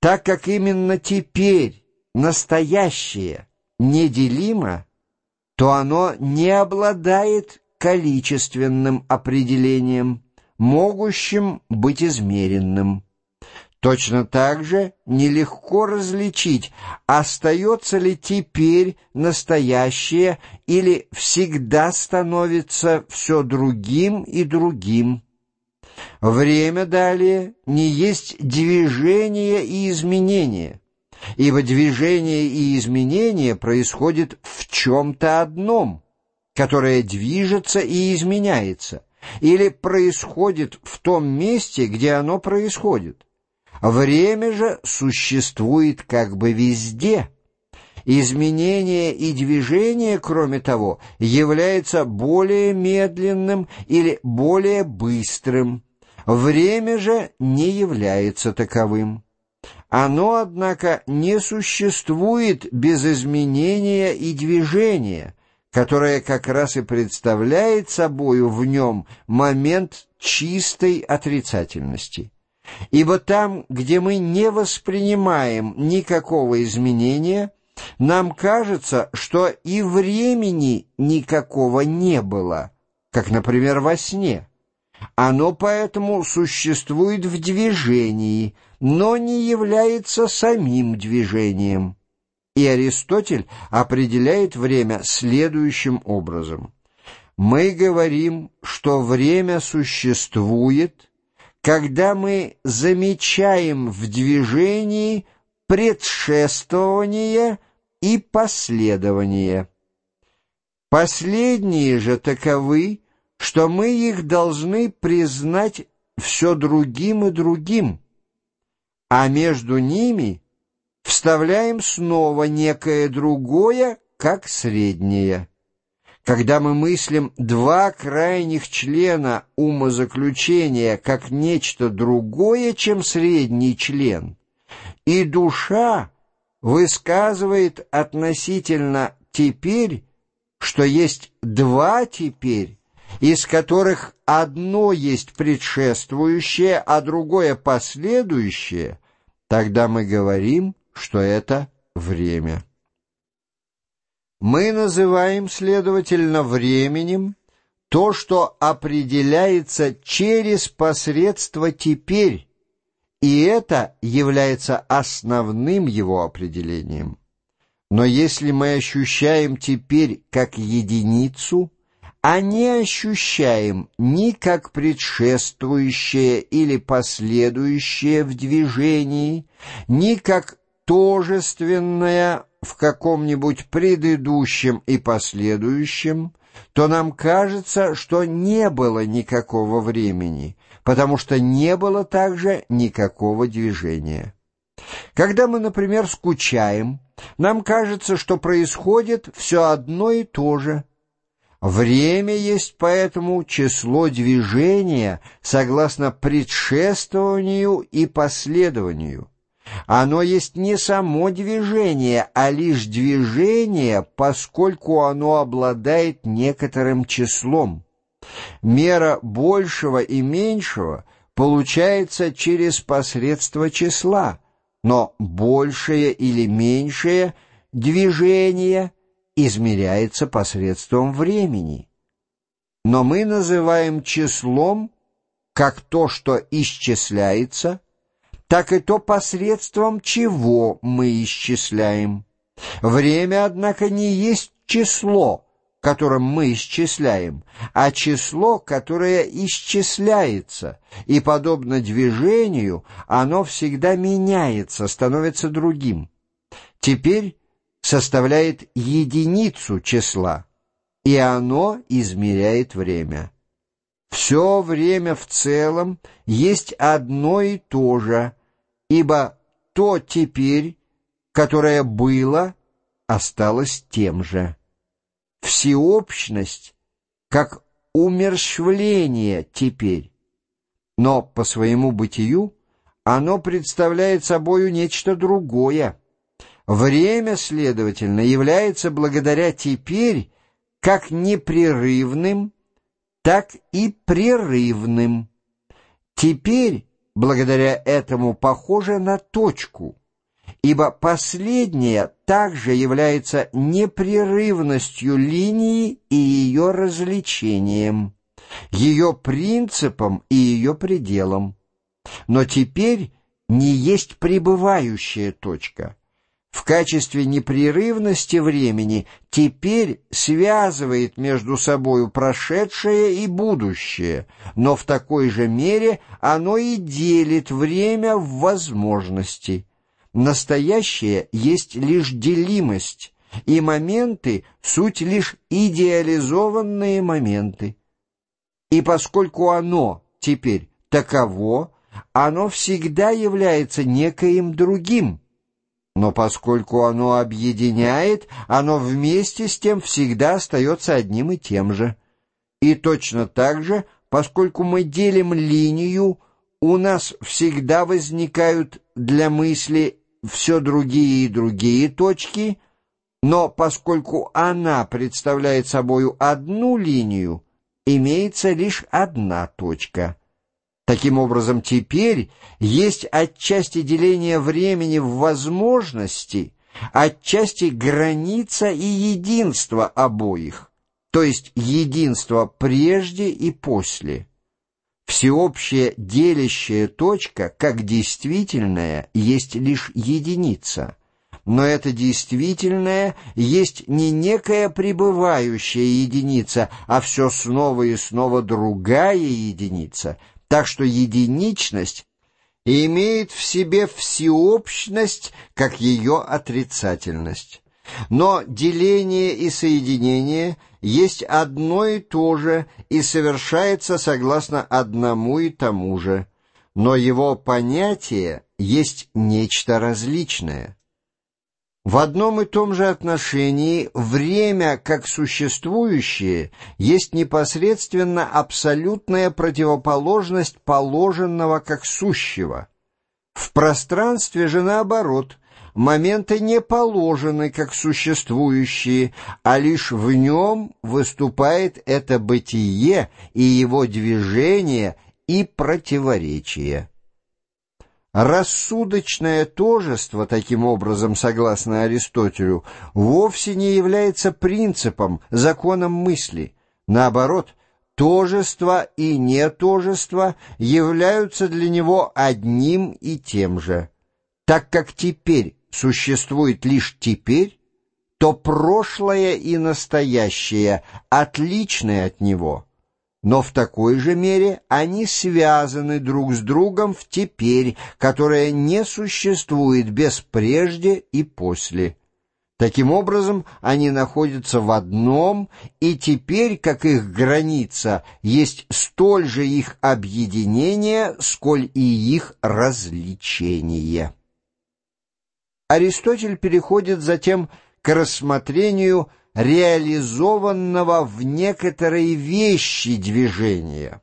Так как именно теперь настоящее неделимо, то оно не обладает количественным определением, могущим быть измеренным. Точно так же нелегко различить, остается ли теперь настоящее или всегда становится все другим и другим. Время далее не есть движение и изменение, ибо движение и изменение происходит в чем-то одном, которое движется и изменяется, или происходит в том месте, где оно происходит. Время же существует как бы везде. Изменение и движение, кроме того, является более медленным или более быстрым. Время же не является таковым. Оно, однако, не существует без изменения и движения, которое как раз и представляет собою в нем момент чистой отрицательности. Ибо там, где мы не воспринимаем никакого изменения, нам кажется, что и времени никакого не было, как, например, во сне. Оно поэтому существует в движении, но не является самим движением. И Аристотель определяет время следующим образом. Мы говорим, что время существует, когда мы замечаем в движении предшествование и последование. Последние же таковы, что мы их должны признать все другим и другим, а между ними вставляем снова некое другое, как среднее. Когда мы мыслим два крайних члена умозаключения как нечто другое, чем средний член, и душа высказывает относительно «теперь», что есть два «теперь», из которых одно есть предшествующее, а другое последующее, тогда мы говорим, что это время. Мы называем, следовательно, временем то, что определяется через посредство «теперь», и это является основным его определением. Но если мы ощущаем теперь как единицу, а не ощущаем ни как предшествующее или последующее в движении, ни как тожественное в каком-нибудь предыдущем и последующем, то нам кажется, что не было никакого времени, потому что не было также никакого движения. Когда мы, например, скучаем, нам кажется, что происходит все одно и то же. Время есть поэтому число движения согласно предшествованию и последованию. Оно есть не само движение, а лишь движение, поскольку оно обладает некоторым числом. Мера большего и меньшего получается через посредство числа, но большее или меньшее движение измеряется посредством времени. Но мы называем числом как то, что исчисляется – так и то посредством чего мы исчисляем. Время, однако, не есть число, которым мы исчисляем, а число, которое исчисляется, и, подобно движению, оно всегда меняется, становится другим. Теперь составляет единицу числа, и оно измеряет время. Все время в целом есть одно и то же, ибо то теперь, которое было, осталось тем же. Всеобщность, как умерщвление теперь, но по своему бытию оно представляет собою нечто другое. Время, следовательно, является благодаря теперь как непрерывным, так и прерывным. Теперь благодаря этому похожа на точку, ибо последняя также является непрерывностью линии и ее развлечением, ее принципом и ее пределом. Но теперь не есть пребывающая точка. В качестве непрерывности времени теперь связывает между собою прошедшее и будущее, но в такой же мере оно и делит время в возможности. Настоящее есть лишь делимость, и моменты — суть лишь идеализованные моменты. И поскольку оно теперь таково, оно всегда является некоим другим. Но поскольку оно объединяет, оно вместе с тем всегда остается одним и тем же. И точно так же, поскольку мы делим линию, у нас всегда возникают для мысли все другие и другие точки, но поскольку она представляет собою одну линию, имеется лишь одна точка — Таким образом, теперь есть отчасти деление времени в возможности, отчасти граница и единство обоих, то есть единство прежде и после. Всеобщая делящая точка, как действительная, есть лишь единица, но эта действительная есть не некая пребывающая единица, а все снова и снова другая единица — так что единичность имеет в себе всеобщность, как ее отрицательность. Но деление и соединение есть одно и то же и совершается согласно одному и тому же, но его понятие есть нечто различное. В одном и том же отношении время как существующее есть непосредственно абсолютная противоположность положенного как сущего. В пространстве же наоборот, моменты не положены как существующие, а лишь в нем выступает это бытие и его движение и противоречие. Рассудочное тожество, таким образом, согласно Аристотелю, вовсе не является принципом, законом мысли. Наоборот, тожество и нетожество являются для него одним и тем же. Так как теперь существует лишь теперь, то прошлое и настоящее отличны от него – но в такой же мере они связаны друг с другом в теперь, которое не существует без прежде и после. Таким образом, они находятся в одном, и теперь, как их граница, есть столь же их объединение, сколь и их различение. Аристотель переходит затем к рассмотрению реализованного в некоторые вещи движения,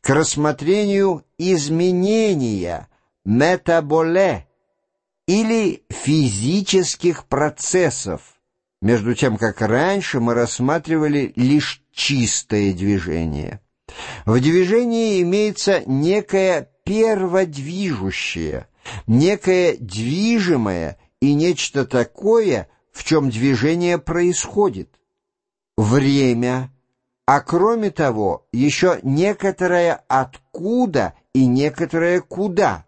к рассмотрению изменения, метаболе, или физических процессов, между тем, как раньше мы рассматривали лишь чистое движение. В движении имеется некое перводвижущее, некое движимое и нечто такое – в чем движение происходит, время, а кроме того, еще некоторое откуда и некоторое куда,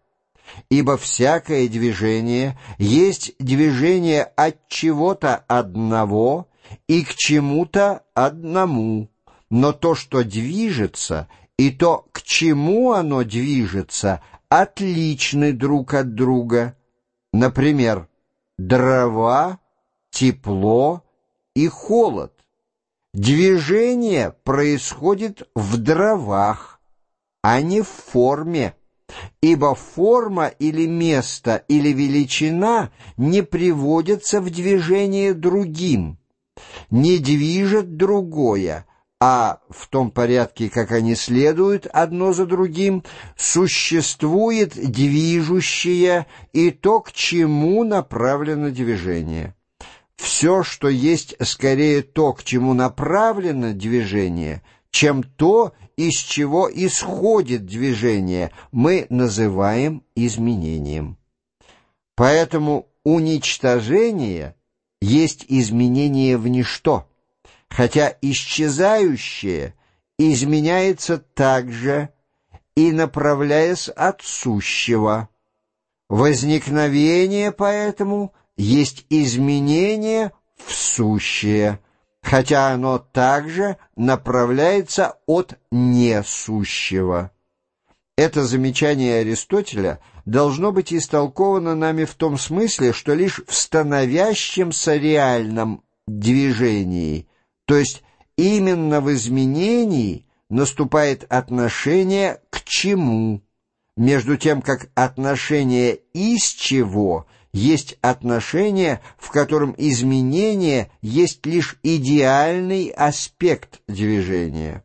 ибо всякое движение есть движение от чего-то одного и к чему-то одному, но то, что движется, и то, к чему оно движется, отличны друг от друга. Например, дрова тепло и холод. Движение происходит в дровах, а не в форме, ибо форма или место или величина не приводятся в движение другим, не движет другое, а в том порядке, как они следуют одно за другим, существует движущее и то, к чему направлено движение. Все, что есть скорее то, к чему направлено движение, чем то, из чего исходит движение, мы называем изменением. Поэтому уничтожение есть изменение в ничто, хотя исчезающее изменяется также и направляясь от сущего. Возникновение поэтому есть изменение в сущее, хотя оно также направляется от несущего. Это замечание Аристотеля должно быть истолковано нами в том смысле, что лишь в становящемся реальном движении, то есть именно в изменении, наступает отношение к чему, между тем как отношение из чего есть отношение, в котором изменение есть лишь идеальный аспект движения.